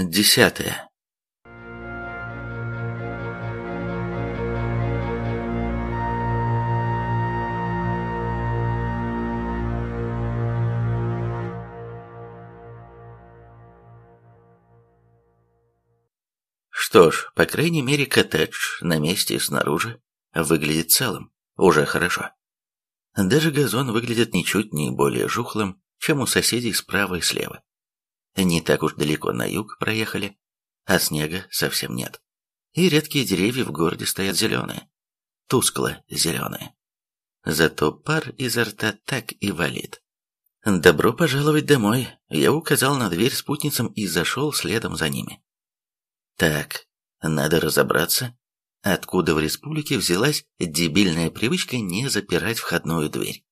Десятое. Что ж, по крайней мере, коттедж на месте снаружи выглядит целым. Уже хорошо. Даже газон выглядит ничуть не более жухлым, чем у соседей справа и слева. Не так уж далеко на юг проехали, а снега совсем нет. И редкие деревья в городе стоят зеленые, тускло зеленые. Зато пар изо рта так и валит. «Добро пожаловать домой!» Я указал на дверь спутницам и зашел следом за ними. Так, надо разобраться, откуда в республике взялась дебильная привычка не запирать входную дверь.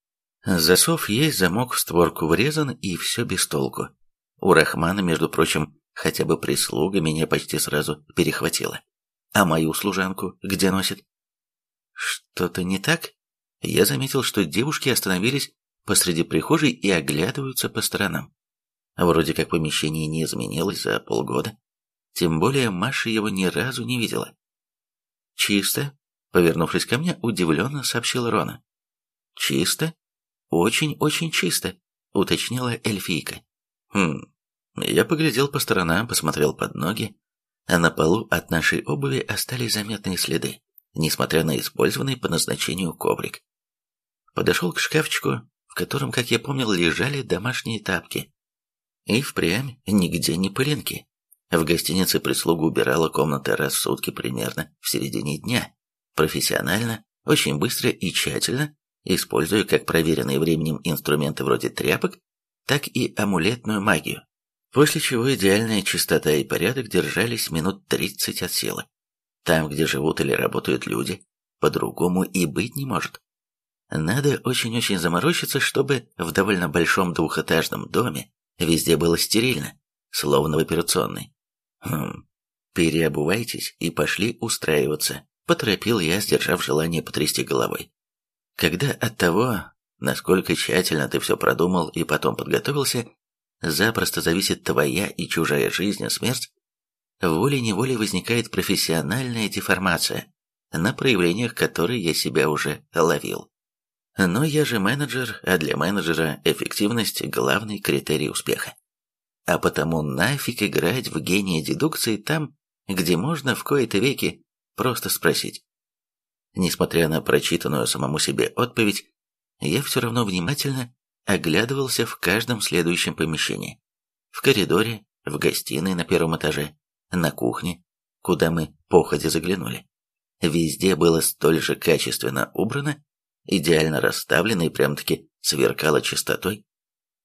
Засов есть, замок в створку врезан, и все без толку. У Рахмана, между прочим, хотя бы прислуга меня почти сразу перехватила. А мою служанку где носит? Что-то не так? Я заметил, что девушки остановились посреди прихожей и оглядываются по сторонам. Вроде как помещение не изменилось за полгода. Тем более Маша его ни разу не видела. «Чисто», — повернувшись ко мне, удивленно сообщила Рона. «Чисто? Очень-очень чисто», — уточнила эльфийка. «Хм...» Я поглядел по сторонам, посмотрел под ноги, а на полу от нашей обуви остались заметные следы, несмотря на использованный по назначению коврик. Подошел к шкафчику, в котором, как я помнил, лежали домашние тапки. И впрямь нигде не пылинки. В гостинице прислуга убирала комнаты раз в сутки примерно в середине дня. Профессионально, очень быстро и тщательно, используя как проверенные временем инструменты вроде тряпок, так и амулетную магию. После чего идеальная чистота и порядок держались минут 30 от силы. Там, где живут или работают люди, по-другому и быть не может. Надо очень-очень заморочиться, чтобы в довольно большом двухэтажном доме везде было стерильно, словно в операционной. Хм, переобувайтесь и пошли устраиваться, поторопил я, сдержав желание потрясти головой. Когда от того, насколько тщательно ты все продумал и потом подготовился, запросто зависит твоя и чужая жизнь и смерть, волей-неволей возникает профессиональная деформация, на проявлениях которой я себя уже ловил. Но я же менеджер, а для менеджера эффективность – главный критерий успеха. А потому нафиг играть в гения дедукции там, где можно в кои-то веки просто спросить. Несмотря на прочитанную самому себе отповедь, я все равно внимательно оглядывался в каждом следующем помещении. В коридоре, в гостиной на первом этаже, на кухне, куда мы походе заглянули. Везде было столь же качественно убрано, идеально расставлено и прям-таки сверкало чистотой,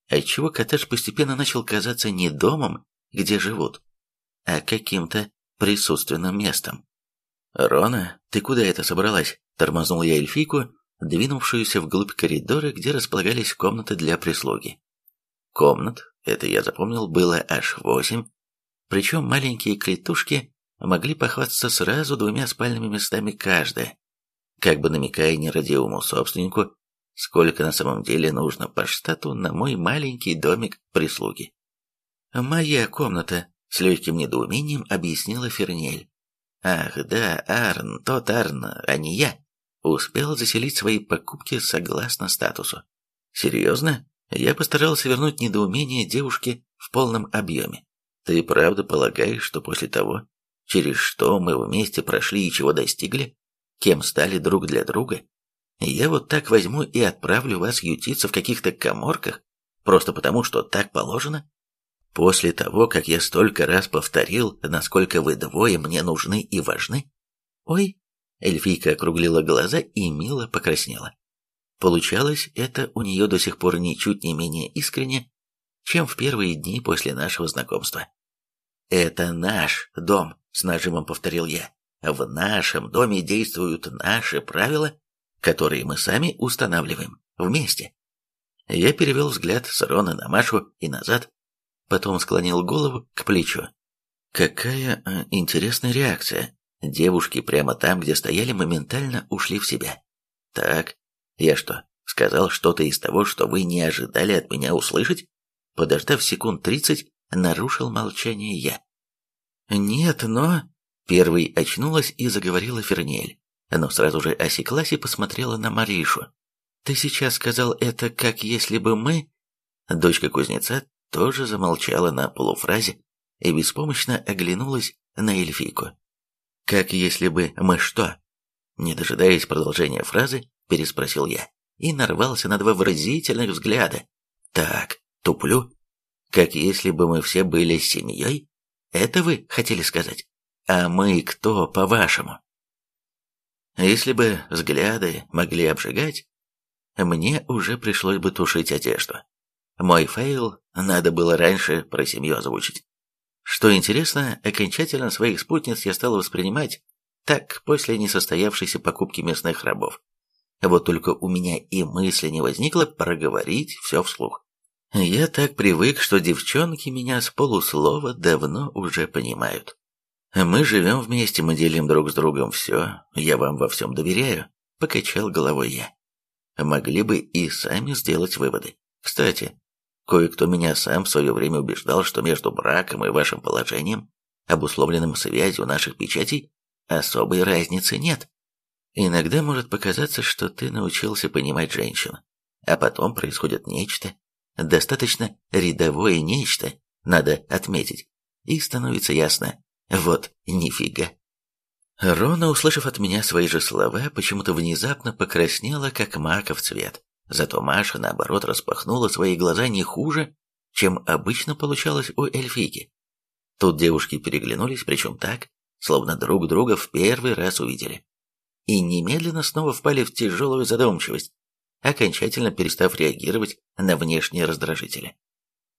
отчего коттедж постепенно начал казаться не домом, где живут, а каким-то присутственным местом. «Рона, ты куда это собралась?» – тормознул я эльфийку, двинувшуюся вглубь коридора, где располагались комнаты для прислуги. Комнат, это я запомнил, было аж восемь, причем маленькие клетушки могли похвастаться сразу двумя спальными местами каждая, как бы намекая нерадивому собственнику, сколько на самом деле нужно по штату на мой маленький домик прислуги. «Моя комната», — с легким недоумением объяснила Фернель. «Ах, да, Арн, тот Арн, а не я. Успел заселить свои покупки согласно статусу. Серьезно? Я постарался вернуть недоумение девушке в полном объеме. Ты правда полагаешь, что после того, через что мы вместе прошли и чего достигли, кем стали друг для друга, я вот так возьму и отправлю вас ютиться в каких-то коморках, просто потому, что так положено? После того, как я столько раз повторил, насколько вы двое мне нужны и важны? Ой, эльфийка округлила глаза и мило покраснела. Получалось это у нее до сих пор ничуть не менее искренне, чем в первые дни после нашего знакомства. «Это наш дом», — с нажимом повторил я. «В нашем доме действуют наши правила, которые мы сами устанавливаем вместе. Я перевел взгляд с Рона на Машу и назад, потом склонил голову к плечу. Какая э, интересная реакция. Девушки прямо там, где стояли, моментально ушли в себя. Так, я что, сказал что-то из того, что вы не ожидали от меня услышать? Подождав секунд тридцать, нарушил молчание я. «Нет, но...» Первой очнулась и заговорила Фернель, но сразу же осеклась и посмотрела на Маришу. «Ты сейчас сказал это, как если бы мы...» Дочка кузнеца тоже замолчала на полуфразе и беспомощно оглянулась на эльфийку. «Как если бы мы что?» Не дожидаясь продолжения фразы, переспросил я и нарвался на два выразительных взгляда. «Так, туплю. Как если бы мы все были семьей? Это вы хотели сказать? А мы кто, по-вашему?» Если бы взгляды могли обжигать, мне уже пришлось бы тушить одежду. Мой fail надо было раньше про семью озвучить. Что интересно, окончательно своих спутниц я стал воспринимать так после несостоявшейся покупки мясных рабов. Вот только у меня и мысли не возникло проговорить все вслух. Я так привык, что девчонки меня с полуслова давно уже понимают. Мы живем вместе, мы делим друг с другом все, я вам во всем доверяю, покачал головой я. Могли бы и сами сделать выводы. Кстати, Кое-кто меня сам в свое время убеждал, что между браком и вашим положением, обусловленным связью наших печатей, особой разницы нет. Иногда может показаться, что ты научился понимать женщину, а потом происходит нечто, достаточно рядовое нечто, надо отметить, и становится ясно, вот нифига. Рона, услышав от меня свои же слова, почему-то внезапно покраснела, как маков цвет. Зато Маша, наоборот, распахнула свои глаза не хуже, чем обычно получалось у эльфийки. Тут девушки переглянулись, причем так, словно друг друга в первый раз увидели. И немедленно снова впали в тяжелую задумчивость, окончательно перестав реагировать на внешние раздражители.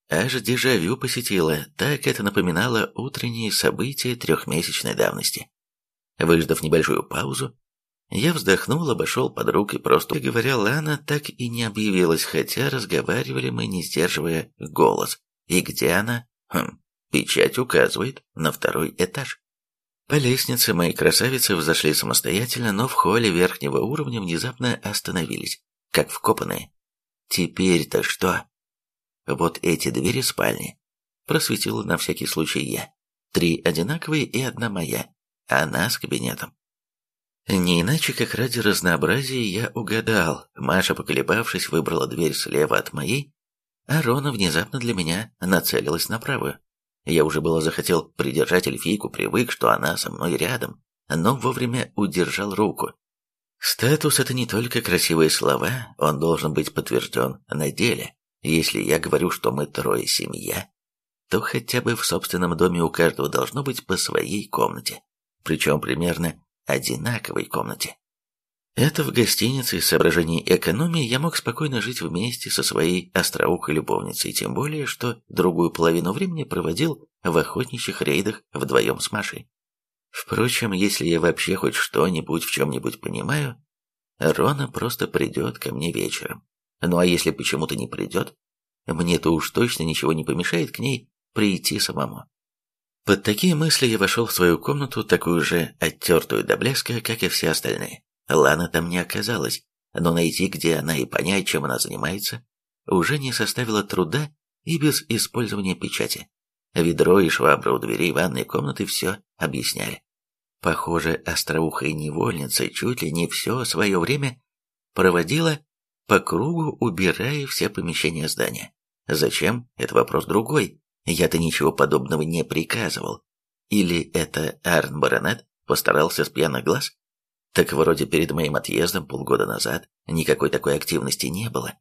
Аж дежавю посетило, так это напоминало утренние события трехмесячной давности. Выждав небольшую паузу, я вздохнул, обошел подруг и просто, говоря, Лана так и не объявилась, хотя разговаривали мы, не сдерживая голос. И где она? Хм, печать указывает на второй этаж. По лестнице мои красавицы взошли самостоятельно, но в холле верхнего уровня внезапно остановились, как вкопанные. Теперь-то что? Вот эти двери спальни. Просветила на всякий случай я. Три одинаковые и одна моя. Она с кабинетом. Не иначе, как ради разнообразия я угадал. Маша, поколебавшись, выбрала дверь слева от моей, а Рона внезапно для меня нацелилась на правую. Я уже было захотел придержать эльфийку, привык, что она со мной рядом, но вовремя удержал руку. Статус — это не только красивые слова, он должен быть подтвержден на деле. Если я говорю, что мы трое семья, то хотя бы в собственном доме у каждого должно быть по своей комнате. Причем примерно одинаковой комнате. Это в гостинице из соображений экономии я мог спокойно жить вместе со своей остроухой любовницей, тем более, что другую половину времени проводил в охотничьих рейдах вдвоем с Машей. Впрочем, если я вообще хоть что-нибудь в чем-нибудь понимаю, Рона просто придет ко мне вечером. Ну а если почему-то не придет, мне-то уж точно ничего не помешает к ней прийти самому. Под такие мысли я вошел в свою комнату, такую же оттертую до блеска, как и все остальные. Лана там не оказалась, но найти, где она и понять, чем она занимается, уже не составило труда и без использования печати. Ведро и швабра у дверей ванной комнаты все объясняли. Похоже, остроухая невольница чуть ли не все свое время проводила по кругу, убирая все помещения здания. Зачем? Это вопрос другой. Я-то ничего подобного не приказывал. Или это Арн Баронет постарался с пьяных глаз? Так вроде перед моим отъездом полгода назад никакой такой активности не было.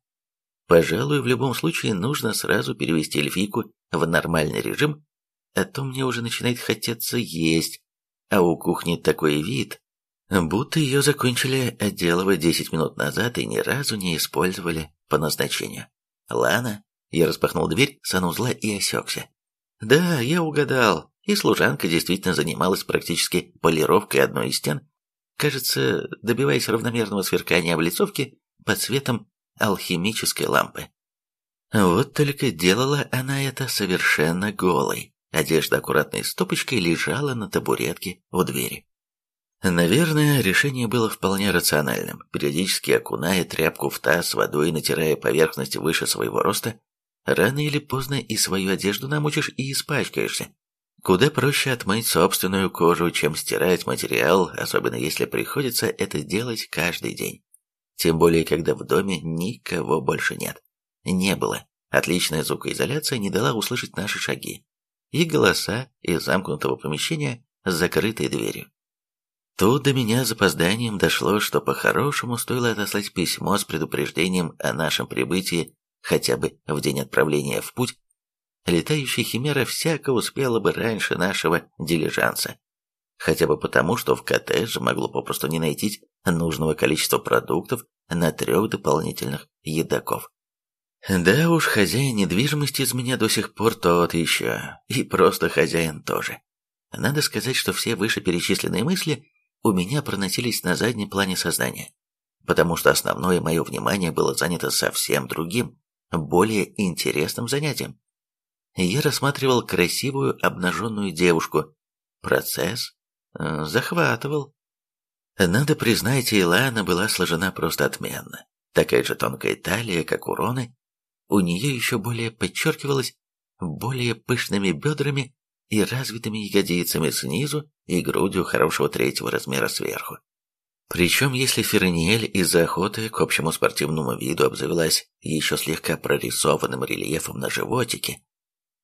Пожалуй, в любом случае нужно сразу перевести эльфийку в нормальный режим, а то мне уже начинает хотеться есть, а у кухни такой вид, будто ее закончили отделывать 10 минут назад и ни разу не использовали по назначению. Лана я распахнул дверь санузла и осекся. Да, я угадал, и служанка действительно занималась практически полировкой одной из стен, кажется, добиваясь равномерного сверкания облицовки под светом алхимической лампы. Вот только делала она это совершенно голой. Одежда аккуратной стопочкой лежала на табуретке у двери. Наверное, решение было вполне рациональным. Периодически окуная тряпку в таз с водой, натирая поверхность выше своего роста, Рано или поздно и свою одежду намочишь и испачкаешься. Куда проще отмыть собственную кожу, чем стирать материал, особенно если приходится это делать каждый день. Тем более, когда в доме никого больше нет. Не было. Отличная звукоизоляция не дала услышать наши шаги и голоса из замкнутого помещения с закрытой дверью. Тут до меня запозданием дошло, что по-хорошему стоило отослать письмо с предупреждением о нашем прибытии хотя бы в день отправления в путь летающая химера всяко успела бы раньше нашего дилижанса. Хотя бы потому, что в коттедже могло попросту не найти нужного количества продуктов на трех дополнительных едоков. Да уж, хозяин недвижимости из меня до сих пор тот еще, и просто хозяин тоже. Надо сказать, что все вышеперечисленные мысли у меня проносились на заднем плане сознания, потому что основное мое внимание было занято совсем другим, более интересным занятием я рассматривал красивую обнаженную девушку. Процесс э, захватывал. Надо признать, Илана была сложена просто отменно. Такая же тонкая талия, как у Роны. У нее еще более подчеркивалась более пышными бедрами и развитыми ягодицами снизу и грудью хорошего третьего размера сверху. Причем, если Ферниель из-за охоты к общему спортивному виду обзавелась еще слегка прорисованным рельефом на животике,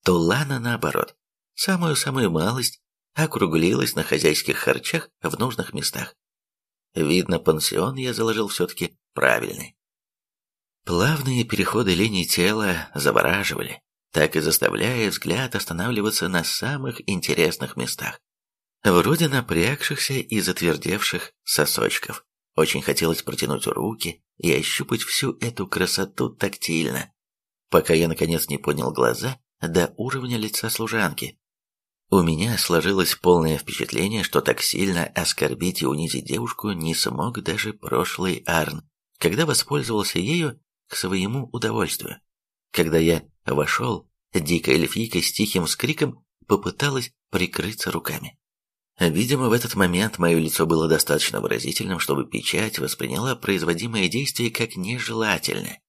то Лана, наоборот, самую-самую малость округлилась на хозяйских харчах в нужных местах. Видно, пансион я заложил все-таки правильный. Плавные переходы линий тела завораживали, так и заставляя взгляд останавливаться на самых интересных местах. Вроде напрягшихся и затвердевших сосочков. Очень хотелось протянуть руки и ощупать всю эту красоту тактильно, пока я наконец не понял глаза до уровня лица служанки. У меня сложилось полное впечатление, что так сильно оскорбить и унизить девушку не смог даже прошлый Арн, когда воспользовался ею к своему удовольствию. Когда я вошел, дикая эльфийка с тихим скриком попыталась прикрыться руками. Видимо, в этот момент мое лицо было достаточно выразительным, чтобы печать восприняла производимое действие как нежелательное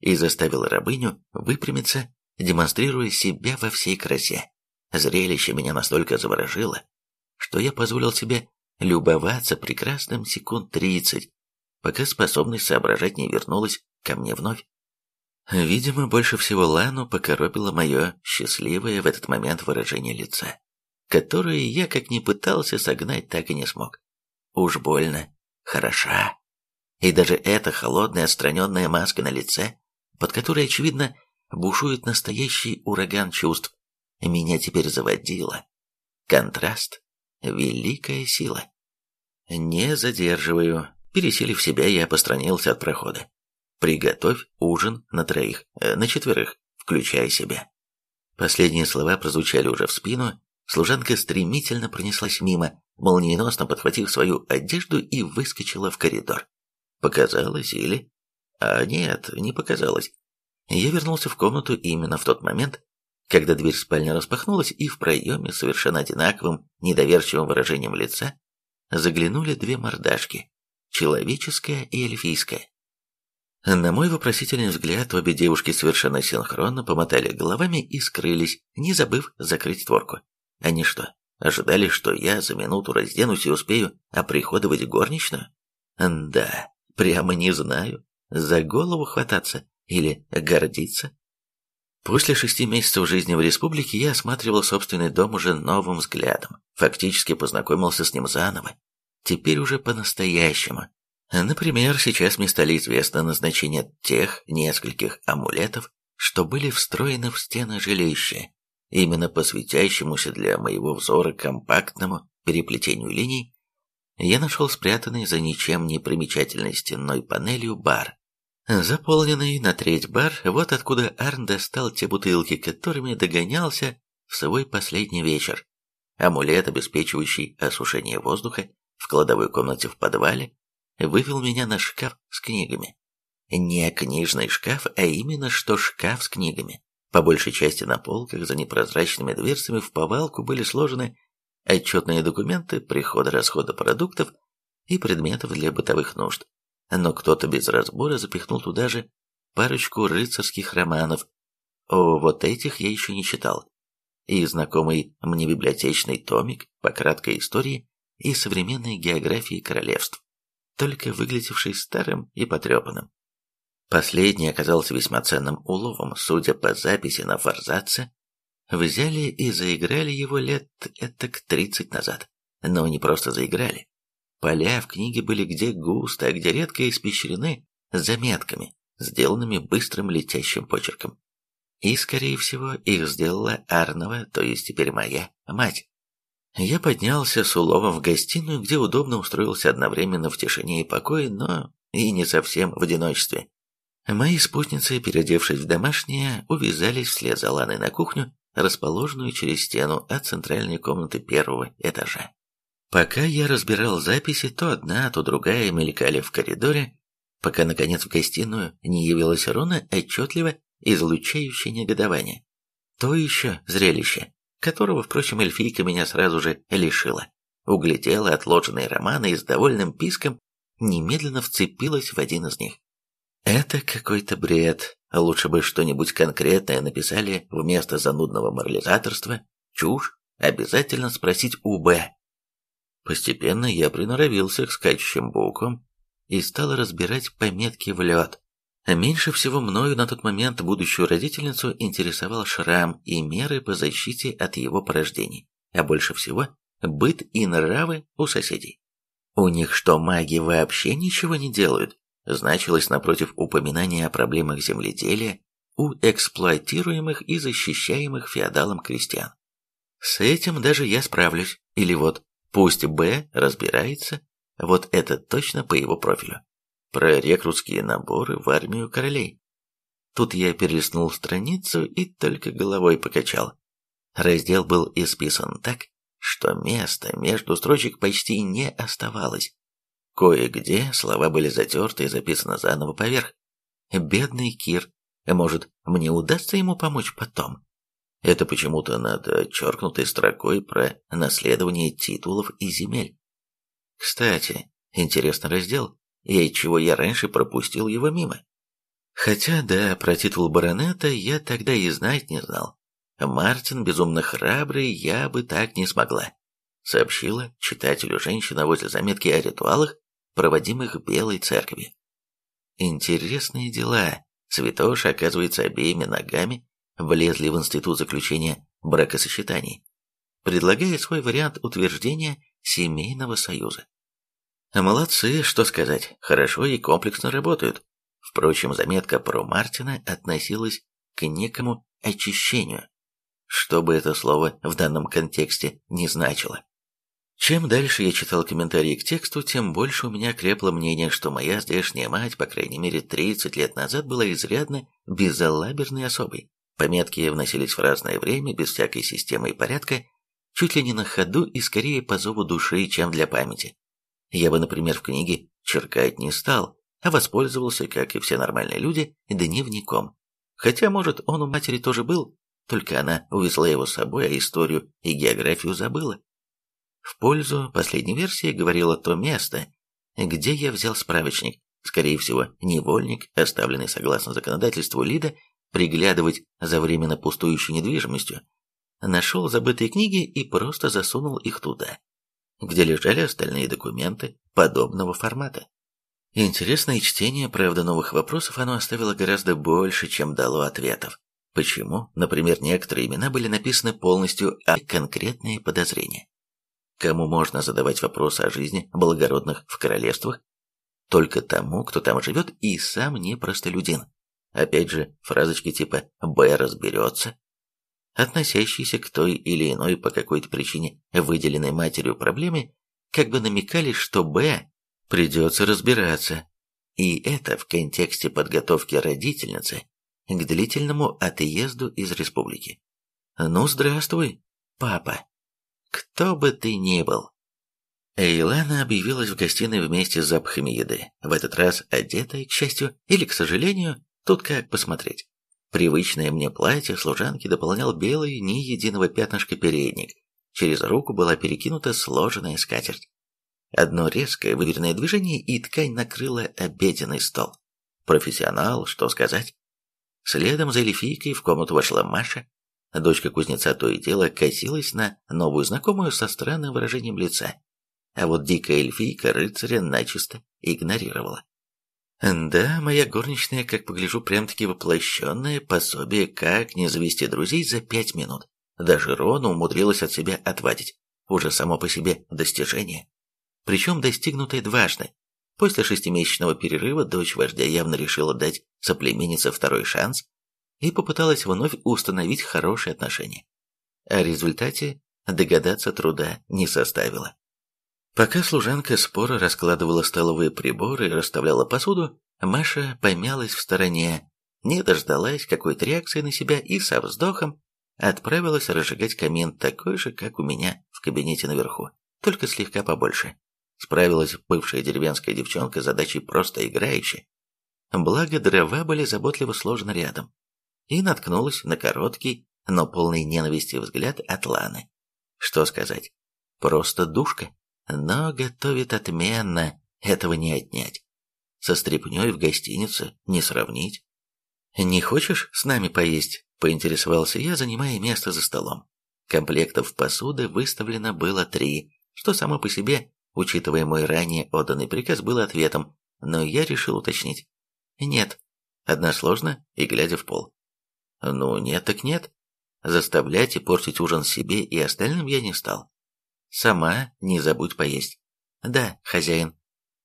и заставила рабыню выпрямиться демонстрируя себя во всей красе. Зрелище меня настолько заворожило, что я позволил себе любоваться прекрасным секунд тридцать, пока способность соображать не вернулась ко мне вновь. Видимо, больше всего Лану покоробило мое счастливое в этот момент выражение лица, которое я, как ни пытался согнать, так и не смог. Уж больно хороша. И даже эта холодная отстраненная маска на лице, под которой, очевидно, бушует настоящий ураган чувств. Меня теперь заводило. Контраст — великая сила. Не задерживаю. Пересилив себя, я постранился от прохода. Приготовь ужин на троих, э, на четверых, включая себя. Последние слова прозвучали уже в спину. Служанка стремительно пронеслась мимо, молниеносно подхватив свою одежду и выскочила в коридор. Показалось или... А нет, не показалось. Я вернулся в комнату именно в тот момент, когда дверь спальни распахнулась, и в проеме совершенно одинаковым, недоверчивым выражением лица заглянули две мордашки – человеческая и эльфийская. На мой вопросительный взгляд обе девушки совершенно синхронно помотали головами и скрылись, не забыв закрыть створку. Они что, ожидали, что я за минуту разденусь и успею оприходовать горничную? Да, прямо не знаю. За голову хвататься или гордиться? После шести месяцев жизни в республике я осматривал собственный дом уже новым взглядом, фактически познакомился с ним заново, теперь уже по-настоящему. Например, сейчас мне стали известно назначение тех нескольких амулетов, что были встроены в стены жилища, именно по светящемуся для моего взора компактному переплетению линий, я нашел спрятанный за ничем не примечательной стенной панелью бар, Заполненный на треть бар, вот откуда Арн достал те бутылки, которыми догонялся в свой последний вечер. Амулет, обеспечивающий осушение воздуха в кладовой комнате в подвале, вывел меня на шкаф с книгами. Не книжный шкаф, а именно что шкаф с книгами. По большей части на полках за непрозрачными дверцами в повалку были сложены отчетные документы прихода-расхода продуктов и предметов для бытовых нужд но кто-то без разбора запихнул туда же парочку рыцарских романов. О, вот этих я еще не читал. и знакомый мне библиотечный томик по краткой истории и современной географии королевств, только выглядевший старым и потрепанным. Последний оказался весьма ценным уловом, судя по записи на форзаце. Взяли и заиграли его лет этак тридцать назад. Но не просто заиграли. Поля в книге были где густо, а где редко испещрены заметками, сделанными быстрым летящим почерком. И, скорее всего, их сделала Арнова, то есть теперь моя мать. Я поднялся с уловом в гостиную, где удобно устроился одновременно в тишине и покое, но и не совсем в одиночестве. Мои спутницы, переодевшись в домашнее, увязались вслед за Ланой на кухню, расположенную через стену от центральной комнаты первого этажа. Пока я разбирал записи, то одна, то другая мелькали в коридоре, пока, наконец, в гостиную не явилась Рона, отчетливо излучающая негодование. То еще зрелище, которого, впрочем, эльфийка меня сразу же лишила. Углядела отложенные романы и с довольным писком немедленно вцепилась в один из них. Это какой-то бред. Лучше бы что-нибудь конкретное написали вместо занудного морализаторства. Чушь. Обязательно спросить у Б. Постепенно я приноровился к скачущим буквам и стал разбирать пометки в лед. Меньше всего мною на тот момент будущую родительницу интересовал шрам и меры по защите от его порождений, а больше всего быт и нравы у соседей. У них что, маги вообще ничего не делают? Значилось напротив упоминания о проблемах земледелия у эксплуатируемых и защищаемых феодалом крестьян. С этим даже я справлюсь, или вот пусть Б разбирается, вот это точно по его профилю. Про рекрутские наборы в армию королей. Тут я перелистнул страницу и только головой покачал. Раздел был исписан так, что места между строчек почти не оставалось. Кое-где слова были затерты и записаны заново поверх. Бедный Кир. Может, мне удастся ему помочь потом? Это почему-то над черкнутой строкой про наследование титулов и земель. Кстати, интересный раздел, и чего я раньше пропустил его мимо. Хотя, да, про титул баронета я тогда и знать не знал. Мартин безумно храбрый, я бы так не смогла. Сообщила читателю женщина возле заметки о ритуалах, проводимых Белой Церкви. Интересные дела. Святоша, оказывается, обеими ногами влезли в институт заключения бракосочетаний, предлагая свой вариант утверждения семейного союза. Молодцы, что сказать, хорошо и комплексно работают. Впрочем, заметка про Мартина относилась к некому очищению, что бы это слово в данном контексте не значило. Чем дальше я читал комментарии к тексту, тем больше у меня крепло мнение, что моя здешняя мать, по крайней мере 30 лет назад, была изрядно безалаберной особой. Пометки вносились в разное время, без всякой системы и порядка, чуть ли не на ходу и скорее по зову души, чем для памяти. Я бы, например, в книге черкать не стал, а воспользовался, как и все нормальные люди, дневником. Хотя, может, он у матери тоже был, только она увезла его с собой, а историю и географию забыла. В пользу последней версии говорило то место, где я взял справочник, скорее всего, невольник, оставленный согласно законодательству Лида, приглядывать за временно пустующей недвижимостью, нашел забытые книги и просто засунул их туда, где лежали остальные документы подобного формата. Интересное чтение, правда, новых вопросов оно оставило гораздо больше, чем дало ответов. Почему, например, некоторые имена были написаны полностью, а конкретные подозрения? Кому можно задавать вопросы о жизни благородных в королевствах? Только тому, кто там живет и сам не простолюдин. Опять же, фразочки типа «Б разберется», относящиеся к той или иной по какой-то причине выделенной матерью проблеме, как бы намекали, что «Б» придется разбираться. И это в контексте подготовки родительницы к длительному отъезду из республики. Ну, здравствуй, папа. Кто бы ты ни был. Эйлана объявилась в гостиной вместе с запахами еды, в этот раз одетая, к счастью, или, к сожалению, тут как посмотреть. Привычное мне платье служанки дополнял белый, ни единого пятнышка передник. Через руку была перекинута сложенная скатерть. Одно резкое выверенное движение, и ткань накрыла обеденный стол. Профессионал, что сказать. Следом за эльфийкой в комнату вошла Маша, Дочка кузнеца то и дело косилась на новую знакомую со странным выражением лица, а вот дикая эльфийка рыцаря начисто игнорировала. Да, моя горничная, как погляжу, прям-таки воплощенное пособие, как не завести друзей за пять минут. Даже Рона умудрилась от себя отвадить. Уже само по себе достижение. Причем достигнутое дважды. После шестимесячного перерыва дочь вождя явно решила дать соплеменнице второй шанс и попыталась вновь установить хорошие отношения. О результате догадаться труда не составило. Пока служанка споро раскладывала столовые приборы и расставляла посуду, Маша помялась в стороне, не дождалась какой-то реакции на себя и со вздохом отправилась разжигать камин такой же, как у меня в кабинете наверху, только слегка побольше. Справилась бывшая деревенская девчонка с задачей просто играющей. Благо, дрова были заботливо сложены рядом. И наткнулась на короткий, но полный ненависти взгляд от Ланы. Что сказать? Просто душка. Но готовит отменно, этого не отнять. Со стряпнёй в гостинице не сравнить. «Не хочешь с нами поесть?» – поинтересовался я, занимая место за столом. Комплектов посуды выставлено было три, что само по себе Учитывая мой ранее отданный приказ, был ответом, но я решил уточнить. Нет. Односложно и глядя в пол. Ну, нет так нет. Заставлять и портить ужин себе и остальным я не стал. Сама не забудь поесть. Да, хозяин.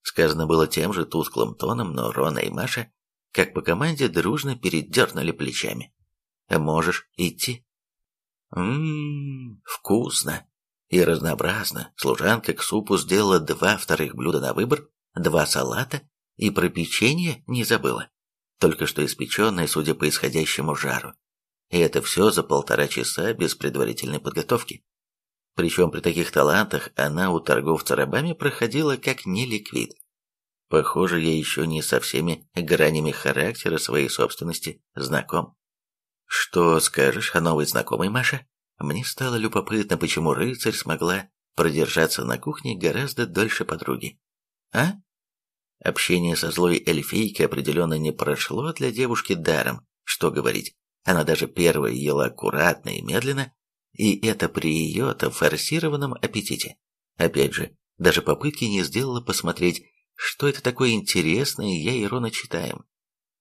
Сказано было тем же тусклым тоном, но Рона и Маша, как по команде, дружно передернули плечами. Можешь идти. Ммм, вкусно и разнообразно. Служанка к супу сделала два вторых блюда на выбор, два салата и про печенье не забыла. Только что испеченное, судя по исходящему жару. И это все за полтора часа без предварительной подготовки. Причем при таких талантах она у торговца рабами проходила как неликвид. Похоже, я еще не со всеми гранями характера своей собственности знаком. Что скажешь о новой знакомой, Маша? Мне стало любопытно, почему рыцарь смогла продержаться на кухне гораздо дольше подруги. А? Общение со злой эльфийкой определенно не прошло для девушки даром, что говорить. Она даже первая ела аккуратно и медленно, и это при ее-то форсированном аппетите. Опять же, даже попытки не сделала посмотреть, что это такое интересное я и Рона читаем.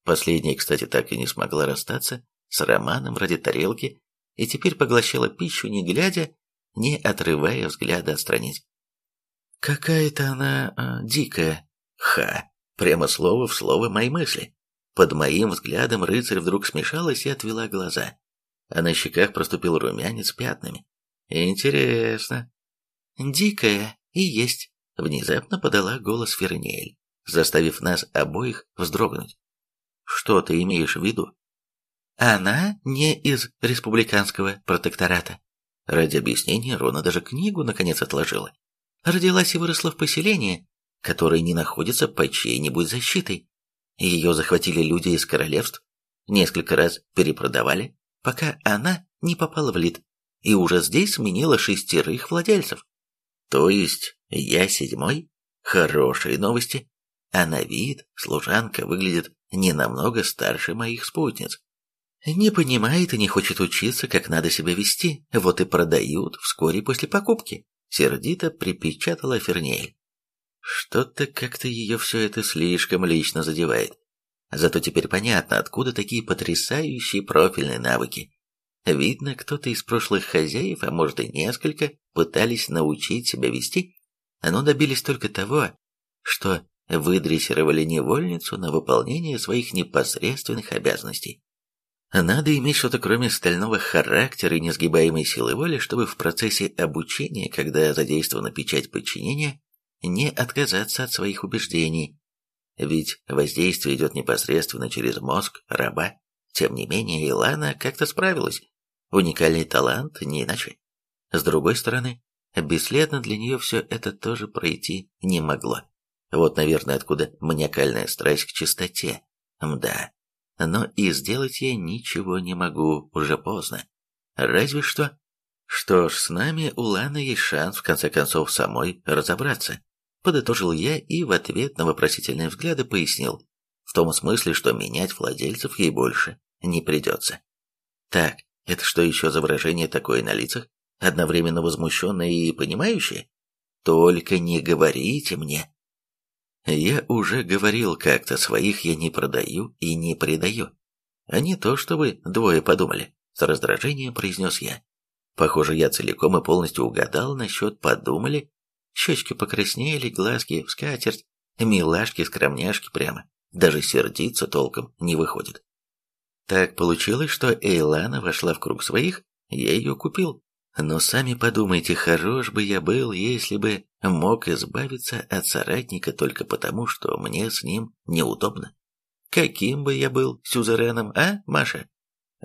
Последняя, кстати, так и не смогла расстаться с романом ради тарелки и теперь поглощала пищу, не глядя, не отрывая взгляда от страниц. Какая-то она э, дикая. Ха! Прямо слово в слово мои мысли. Под моим взглядом рыцарь вдруг смешалась и отвела глаза, а на щеках проступил румянец пятнами. Интересно. Дикая и есть, внезапно подала голос Фернеэль, заставив нас обоих вздрогнуть. Что ты имеешь в виду? Она не из республиканского протектората. Ради объяснения Рона даже книгу наконец отложила. Родилась и выросла в поселении, которое не находится под чьей-нибудь защитой. Ее захватили люди из королевств, несколько раз перепродавали, пока она не попала в лид, и уже здесь сменила шестерых владельцев. То есть я седьмой? Хорошие новости. А на вид служанка выглядит не намного старше моих спутниц. Не понимает и не хочет учиться, как надо себя вести, вот и продают вскоре после покупки, сердито припечатала Фернель. Что-то как-то ее все это слишком лично задевает. Зато теперь понятно, откуда такие потрясающие профильные навыки. Видно, кто-то из прошлых хозяев, а может и несколько, пытались научить себя вести, но добились только того, что выдрессировали невольницу на выполнение своих непосредственных обязанностей. Надо иметь что-то кроме стального характера и несгибаемой силы воли, чтобы в процессе обучения, когда задействована печать подчинения, не отказаться от своих убеждений. Ведь воздействие идет непосредственно через мозг раба. Тем не менее, Илана как-то справилась. Уникальный талант, не иначе. С другой стороны, бесследно для нее все это тоже пройти не могло. Вот, наверное, откуда маниакальная страсть к чистоте. Мда но и сделать я ничего не могу, уже поздно. Разве что... Что ж, с нами у Ланы есть шанс в конце концов самой разобраться. Подытожил я и в ответ на вопросительные взгляды пояснил. В том смысле, что менять владельцев ей больше не придется. Так, Это что еще за выражение такое на лицах? Одновременно возмущенное и понимающее? Только не говорите мне. Я уже говорил как-то, своих я не продаю и не предаю. А не то, что вы двое подумали, с раздражением произнес я. Похоже, я целиком и полностью угадал насчет подумали. Щечки покраснели, глазки в скатерть, милашки-скромняшки прямо. Даже сердиться толком не выходит. Так получилось, что Эйлана вошла в круг своих, я ее купил. Но сами подумайте, хорош бы я был, если бы мог избавиться от соратника только потому, что мне с ним неудобно. Каким бы я был сюзереном, а, Маша?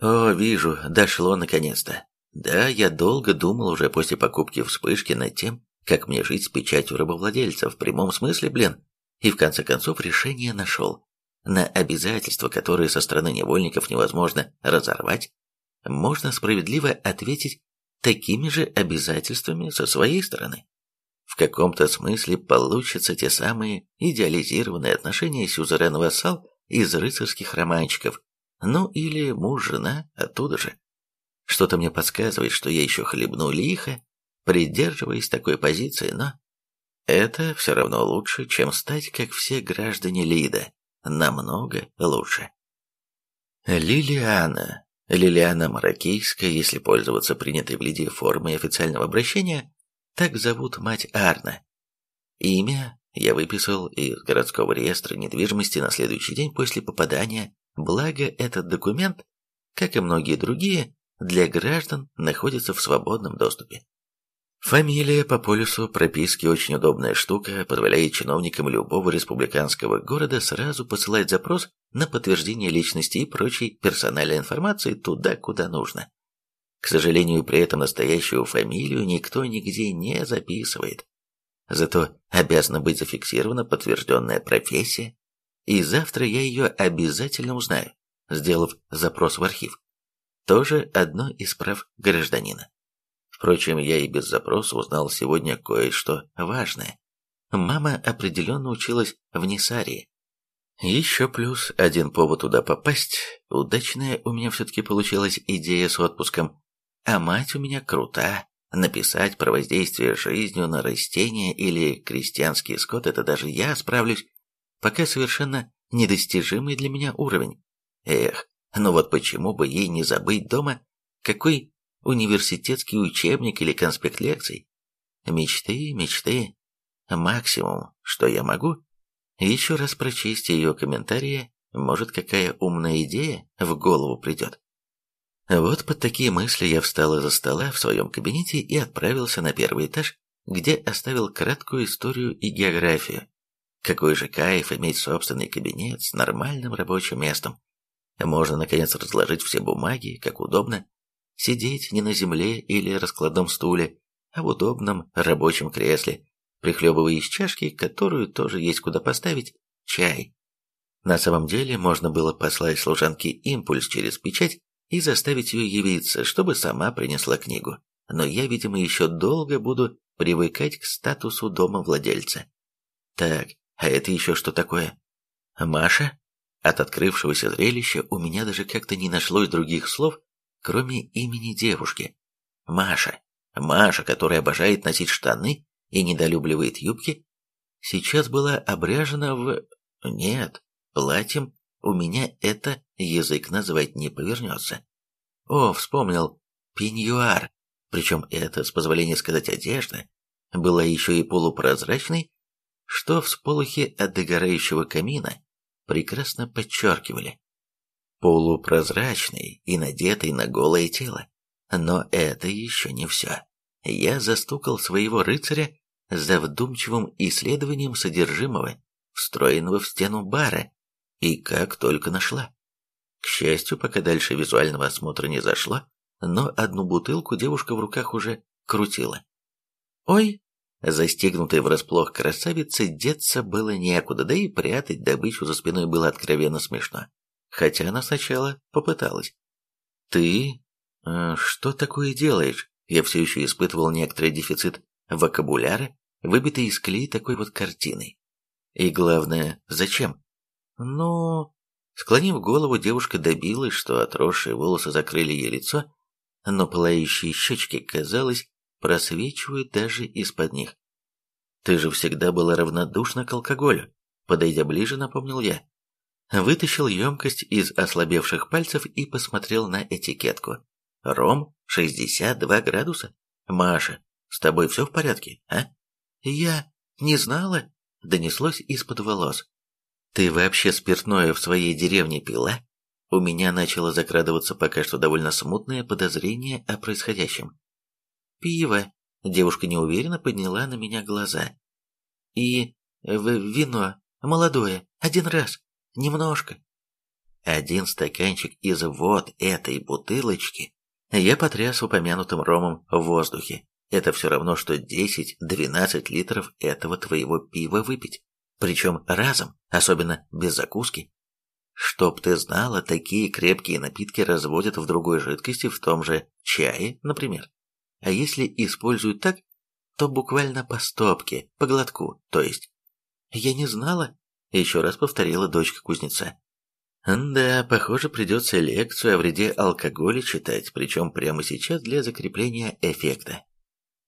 О, вижу, дошло наконец-то. Да, я долго думал уже после покупки вспышки над тем, как мне жить с печатью рабовладельца в прямом смысле, блин, и в конце концов решение нашел. На обязательства, которые со стороны невольников невозможно разорвать, можно справедливо ответить такими же обязательствами со своей стороны. В каком-то смысле получатся те самые идеализированные отношения сюзерен-вассал из рыцарских романчиков, ну или муж-жена оттуда же. Что-то мне подсказывает, что я еще хлебну лихо, придерживаясь такой позиции, но это все равно лучше, чем стать, как все граждане Лида, намного лучше. Лилиана Лилиана Маракейская, если пользоваться принятой в Лидии формой официального обращения, так зовут мать Арна. Имя я выписал из городского реестра недвижимости на следующий день после попадания, благо этот документ, как и многие другие, для граждан находится в свободном доступе. Фамилия по полюсу прописки очень удобная штука, позволяет чиновникам любого республиканского города сразу посылать запрос на подтверждение личности и прочей персональной информации туда, куда нужно. К сожалению, при этом настоящую фамилию никто нигде не записывает. Зато обязана быть зафиксирована подтвержденная профессия, и завтра я ее обязательно узнаю, сделав запрос в архив. Тоже одно из прав гражданина. Впрочем, я и без запроса узнал сегодня кое-что важное. Мама определенно училась в Нисарии. Еще плюс один повод туда попасть. Удачная у меня все-таки получилась идея с отпуском. А мать у меня крута. Написать про воздействие жизнью на растения или крестьянский скот – это даже я справлюсь. Пока совершенно недостижимый для меня уровень. Эх, ну вот почему бы ей не забыть дома, какой университетский учебник или конспект лекций. Мечты, мечты. Максимум, что я могу, еще раз прочесть ее комментарии, может, какая умная идея в голову придет. Вот под такие мысли я встал из-за стола в своем кабинете и отправился на первый этаж, где оставил краткую историю и географию. Какой же кайф иметь собственный кабинет с нормальным рабочим местом. Можно, наконец, разложить все бумаги, как удобно, сидеть не на земле или раскладном стуле, а в удобном рабочем кресле, прихлебывая из чашки, которую тоже есть куда поставить, чай. На самом деле можно было послать служанке импульс через печать и заставить ее явиться, чтобы сама принесла книгу. Но я, видимо, еще долго буду привыкать к статусу дома владельца. Так, а это еще что такое? Маша? От открывшегося зрелища у меня даже как-то не нашлось других слов, кроме имени девушки. Маша. Маша, которая обожает носить штаны и недолюбливает юбки, сейчас была обряжена в... Нет, платьем у меня это язык называть не повернется. О, вспомнил, пеньюар, причем это, с позволения сказать, одежда, была еще и полупрозрачной, что всполохи от догорающего камина прекрасно подчеркивали полупрозрачный и надетый на голое тело. Но это еще не все. Я застукал своего рыцаря за вдумчивым исследованием содержимого, встроенного в стену бара, и как только нашла. К счастью, пока дальше визуального осмотра не зашло, но одну бутылку девушка в руках уже крутила. «Ой!» Застегнутой врасплох красавице деться было некуда, да и прятать добычу за спиной было откровенно смешно хотя она сначала попыталась. «Ты... Э, что такое делаешь?» Я все еще испытывал некоторый дефицит вокабуляра, выбитый из клей такой вот картиной. И главное, зачем? Ну... Склонив голову, девушка добилась, что отросшие волосы закрыли ей лицо, но пылающие щечки, казалось, просвечивают даже из-под них. «Ты же всегда была равнодушна к алкоголю», — подойдя ближе, напомнил я. Вытащил емкость из ослабевших пальцев и посмотрел на этикетку. «Ром, 62 градуса? Маша, с тобой все в порядке, а?» «Я не знала», — донеслось из-под волос. «Ты вообще спиртное в своей деревне пила?» У меня начало закрадываться пока что довольно смутное подозрение о происходящем. «Пиво», — девушка неуверенно подняла на меня глаза. «И в вино, молодое, один раз, немножко». Один стаканчик из вот этой бутылочки я потряс упомянутым ромом в воздухе. Это все равно, что 10-12 литров этого твоего пива выпить. Причем разом, особенно без закуски. Чтоб ты знала, такие крепкие напитки разводят в другой жидкости, в том же чае, например. А если используют так, то буквально по стопке, по глотку, то есть. Я не знала, еще раз повторила дочка кузнеца. Да, похоже, придется лекцию о вреде алкоголя читать, причем прямо сейчас для закрепления эффекта.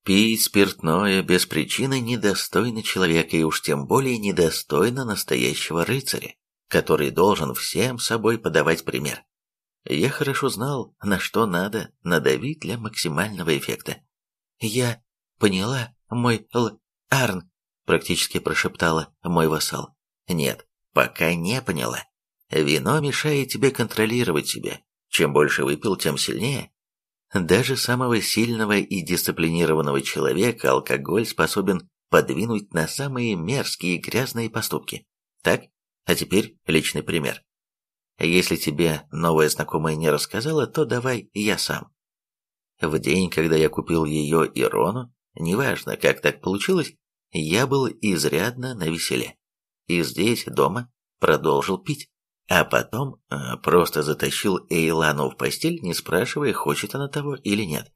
Пить спиртное без причины недостойно человека и уж тем более недостойно настоящего рыцаря который должен всем собой подавать пример. Я хорошо знал, на что надо надавить для максимального эффекта. «Я поняла, мой Л... Арн», — практически прошептала мой вассал. «Нет, пока не поняла. Вино мешает тебе контролировать себя. Чем больше выпил, тем сильнее. Даже самого сильного и дисциплинированного человека алкоголь способен подвинуть на самые мерзкие и грязные поступки. Так? А теперь личный пример. Если тебе новая знакомая не рассказала, то давай я сам. В день, когда я купил ее и Рону, неважно, как так получилось, я был изрядно навеселе. И здесь, дома, продолжил пить. А потом э, просто затащил Эйлану в постель, не спрашивая, хочет она того или нет.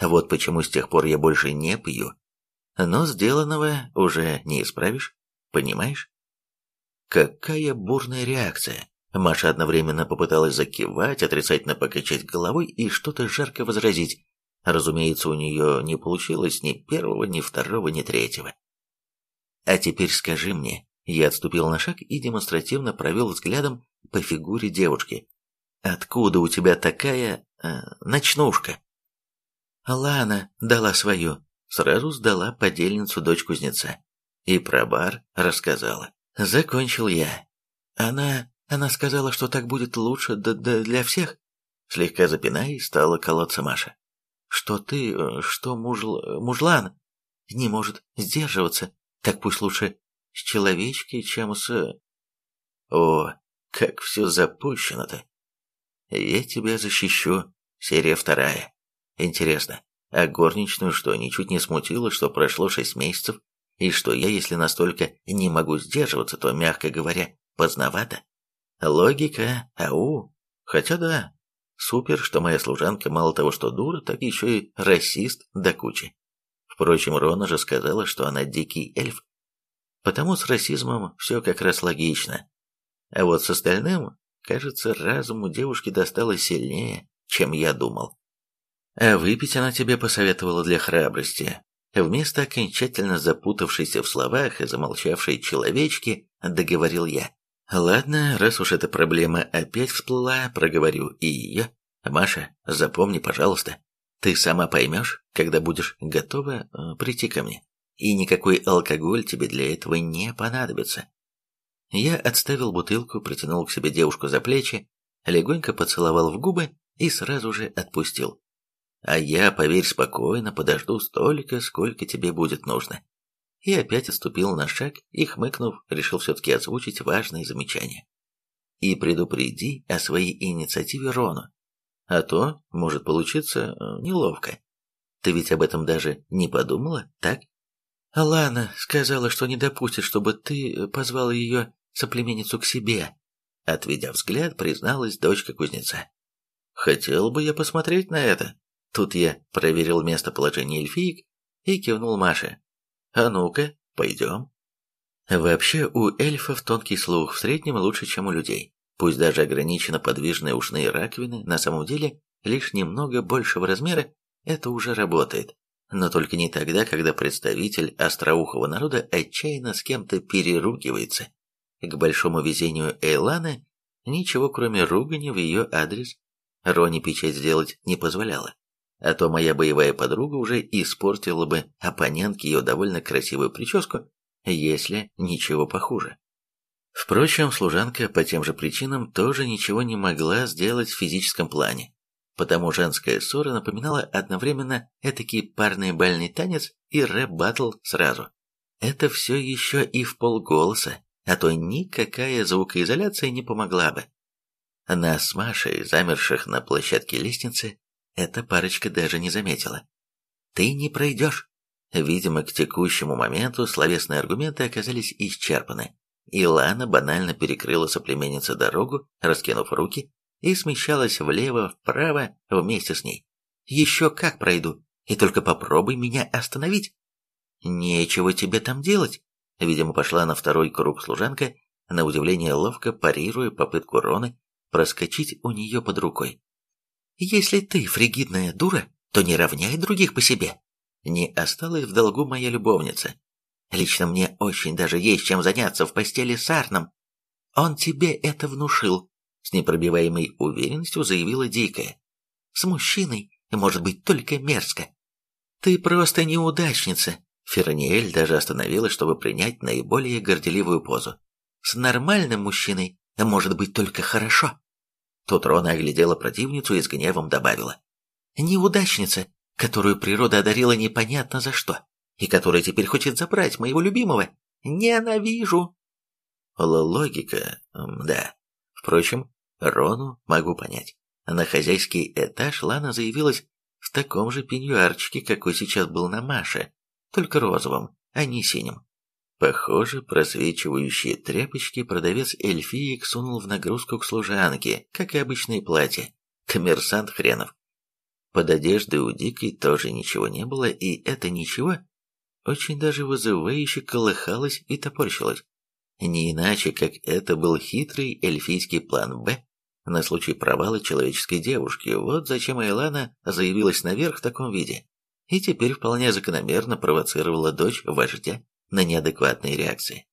Вот почему с тех пор я больше не пью. Но сделанного уже не исправишь, понимаешь? Какая бурная реакция! Маша одновременно попыталась закивать, отрицательно покачать головой и что-то жарко возразить. Разумеется, у нее не получилось ни первого, ни второго, ни третьего. «А теперь скажи мне...» Я отступил на шаг и демонстративно провел взглядом по фигуре девушки. «Откуда у тебя такая... Э, ночнушка?» Лана дала свою. Сразу сдала подельницу дочь кузнеца. И про бар рассказала. Закончил я. Она... она сказала, что так будет лучше да, да для всех. Слегка запинаясь, стала колоться Маша. Что ты, э, что мужл... мужлан не может сдерживаться, так пусть лучше с человечки, чем с... О, как все запущено-то. Я тебя защищу. Серия вторая. Интересно, а горничную что, ничуть не смутило, что прошло шесть месяцев, и что я, если настолько не могу сдерживаться, то, мягко говоря, поздновато. Логика, ау. Хотя да, супер, что моя служанка мало того, что дура, так еще и расист до кучи. Впрочем, Рона же сказала, что она дикий эльф. Потому с расизмом все как раз логично. А вот с остальным, кажется, разуму девушки досталось сильнее, чем я думал. А выпить она тебе посоветовала для храбрости, Вместо окончательно запутавшейся в словах и замолчавшей человечки, договорил я. Ладно, раз уж эта проблема опять всплыла, проговорю и ее. Маша, запомни, пожалуйста, ты сама поймешь, когда будешь готова э, прийти ко мне. И никакой алкоголь тебе для этого не понадобится. Я отставил бутылку, притянул к себе девушку за плечи, легонько поцеловал в губы и сразу же отпустил. А я, поверь, спокойно подожду столько, сколько тебе будет нужно. И опять отступил на шаг и, хмыкнув, решил все-таки озвучить важное замечание. И предупреди о своей инициативе Рону. А то может получиться э, неловко. Ты ведь об этом даже не подумала, так? Лана сказала, что не допустит, чтобы ты позвал ее соплеменницу к себе. Отведя взгляд, призналась дочка кузнеца. Хотел бы я посмотреть на это, Тут я проверил местоположение эльфиек и кивнул Маше. «А ну-ка, пойдем». Вообще, у эльфов тонкий слух в среднем лучше, чем у людей. Пусть даже ограниченно подвижные ушные раковины на самом деле лишь немного большего размера, это уже работает. Но только не тогда, когда представитель остроухого народа отчаянно с кем-то переругивается. К большому везению Эйланы ничего кроме ругани в ее адрес Рони печать сделать не позволяла. А то моя боевая подруга уже испортила бы оппонентке ее довольно красивую прическу, если не чего похуже. Впрочем, служанка по тем же причинам тоже ничего не могла сделать в физическом плане, потому женская ссора напоминала одновременно этакий парный бальный танец и рэп-баттл сразу. Это все еще и в полголоса, а то никакая звукоизоляция не помогла бы. Нас с Машей, замерших на площадке лестницы, эта парочка даже не заметила. «Ты не пройдешь!» Видимо, к текущему моменту словесные аргументы оказались исчерпаны. И Лана банально перекрыла соплеменнице дорогу, раскинув руки, и смещалась влево-вправо вместе с ней. «Еще как пройду, и только попробуй меня остановить!» «Нечего тебе там делать!» Видимо, пошла на второй круг служанка, на удивление ловко парируя попытку Роны проскочить у нее под рукой. «Если ты фригидная дура, то не равняй других по себе!» Не осталась в долгу моя любовница, Лично мне очень даже есть чем заняться в постели с Арном. Он тебе это внушил, с непробиваемой уверенностью заявила Дикая. С мужчиной может быть только мерзко. Ты просто неудачница. Ферниэль даже остановилась, чтобы принять наиболее горделивую позу. С нормальным мужчиной может быть только хорошо. Тут Рона оглядела противницу и с гневом добавила. Неудачница, которую природа одарила непонятно за что и который теперь хочет забрать моего любимого. Ненавижу. Логика, да. Впрочем, Рону могу понять. На хозяйский этаж Лана заявилась в таком же пеньюарчике, какой сейчас был на Маше, только розовым, а не синим. Похоже, просвечивающие тряпочки продавец эльфиек сунул в нагрузку к служанке, как и обычные платья. Коммерсант хренов. Под одеждой у Дикой тоже ничего не было, и это ничего очень даже вызывающе колыхалась и топорщилась. Не иначе, как это был хитрый эльфийский план «Б» на случай провала человеческой девушки. Вот зачем Айлана заявилась наверх в таком виде. И теперь вполне закономерно провоцировала дочь вождя на неадекватные реакции.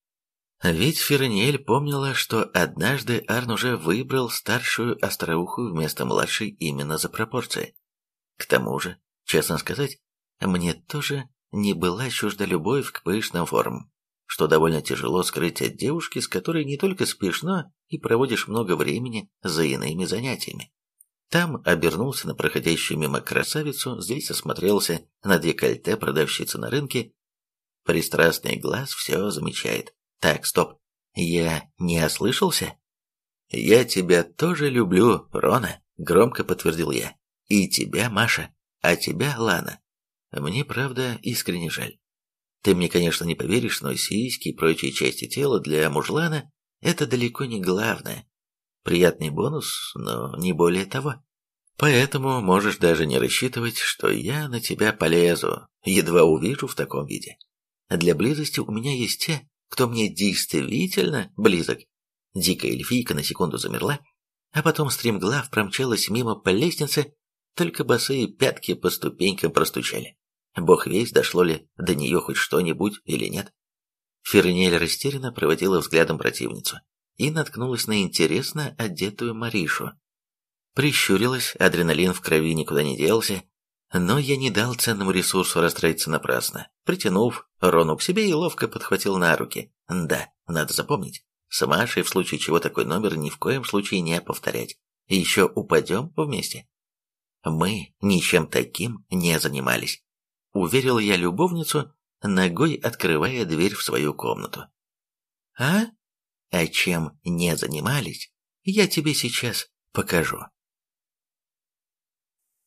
Ведь Ферниэль помнила, что однажды Арн уже выбрал старшую остроухую вместо младшей именно за пропорции. К тому же, честно сказать, мне тоже не была чужда любовь к пышным формам, что довольно тяжело скрыть от девушки, с которой не только спешно и проводишь много времени за иными занятиями. Там обернулся на проходящую мимо красавицу, здесь осмотрелся на декольте продавщицы на рынке. Пристрастный глаз все замечает. Так, стоп, я не ослышался? «Я тебя тоже люблю, Рона», — громко подтвердил я. «И тебя, Маша, а тебя, Лана. Мне, правда, искренне жаль. Ты мне, конечно, не поверишь, но сиськи и прочие части тела для мужлана – это далеко не главное. Приятный бонус, но не более того. Поэтому можешь даже не рассчитывать, что я на тебя полезу, едва увижу в таком виде. Для близости у меня есть те, кто мне действительно близок. Дикая эльфийка на секунду замерла, а потом стремглав промчалась мимо по лестнице, только босые пятки по ступенькам простучали. Бог весть, дошло ли до нее хоть что-нибудь или нет. Фернель растерянно проводила взглядом противницу и наткнулась на интересно одетую Маришу. Прищурилась, адреналин в крови никуда не делся, но я не дал ценному ресурсу растратиться напрасно. Притянув Рону к себе и ловко подхватил на руки. Да, надо запомнить, с Машей в случае чего такой номер ни в коем случае не повторять. Еще упадем вместе. Мы ничем таким не занимались уверил я любовницу, ногой открывая дверь в свою комнату. «А? А чем не занимались, я тебе сейчас покажу».